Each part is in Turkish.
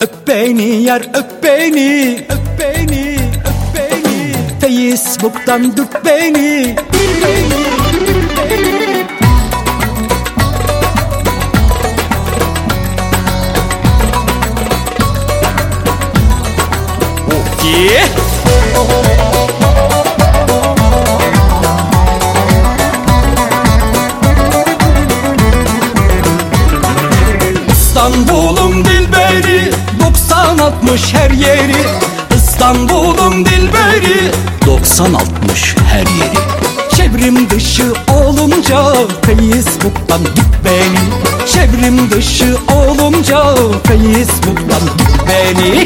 Öp beni yar öp beni Öp beni öp beni. Facebook'tan dürt beni Dürt beni dilberi 90 60 her yeri İstanbul'um dilberi. 90 60 her yeri. Çevrim dışı olunca Facebook'tan git beni. Çevrim dışı olunca Facebook'tan git beni.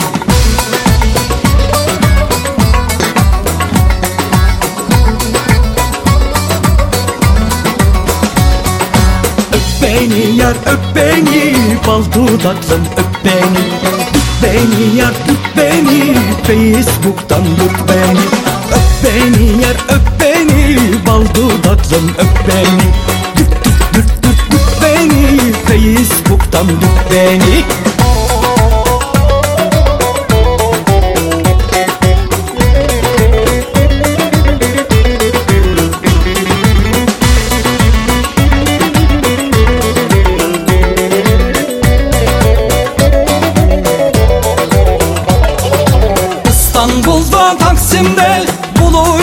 Öp beni yar öp beni. Bal dudaklım öp beni beni yar öp beni Facebook'tan öp beni. Öp beni yar öp beni Bal dudaklım öp beni. Düt düt düt düt öp beni Facebook'tan öp beni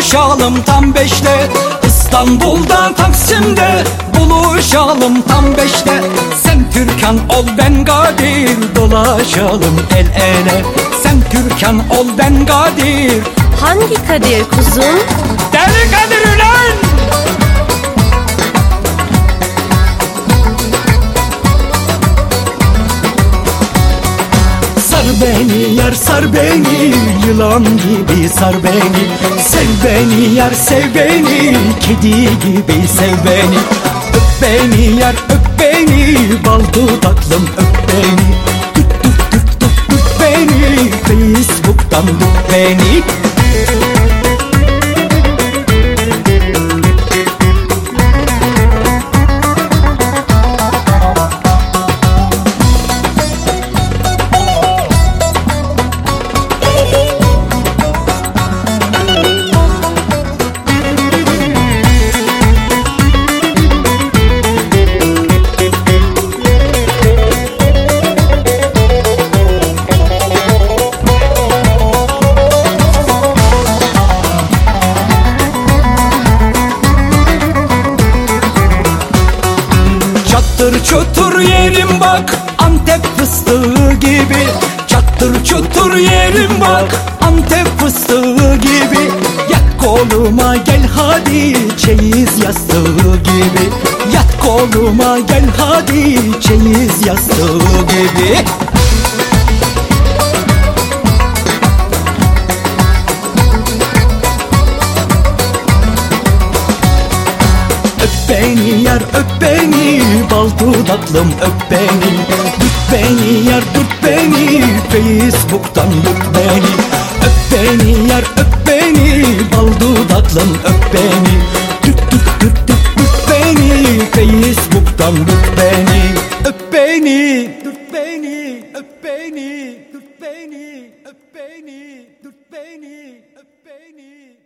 buluşalım tam beşte. İstanbul'dan Taksim'de buluşalım tam beşte. Sen Türkan ol ben Kadir. Dolaşalım el ele. Sen Türkan ol ben Kadir. Hangi Kadir kuzum? Deli Kadir beni yar sar beni Yılan gibi sar beni. Sev beni yar sev beni Kedi gibi sev beni. Öp beni yar öp beni Bal dudaklım öp beni. Tut tut tut tut tut beni Facebook'tan tut beni Çattır çutur yerim bak Antep fıstığı gibi. Çattır çutur yerim bak Antep fıstığı gibi. Yat koluma gel hadi Çeyiz yastığı gibi. Yat koluma gel hadi Çeyiz yastığı gibi yar öp beni. Bal dudaklım öp beni. Düt beni yar düt beni. Facebook'tan düt beni. Öp beni yar öp beni. Bal dudaklım öp beni. Düt düt düt düt düt beni. Facebook'tan düt beni. Öp beni Düt beni. Öp beni Düt beni. Öp beni Düt beni Öp beni